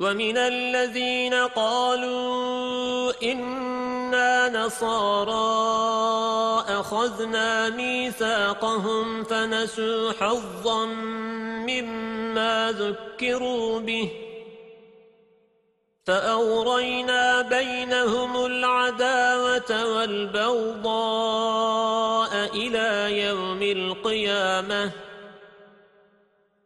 وَمِنَ الَّذِينَ قَالُوا إِنَّا نَصَارَى أَخَذْنَا مِيثَاقَهُمْ فَنَسُوا حَظًّا مِّمَّا ذُكِّرُوا بِهِ فَأَوْرَيْنَا بَيْنَهُمُ الْعَدَاوَةَ وَالْبَغْضَاءَ إِلَى يَوْمِ الْقِيَامَةِ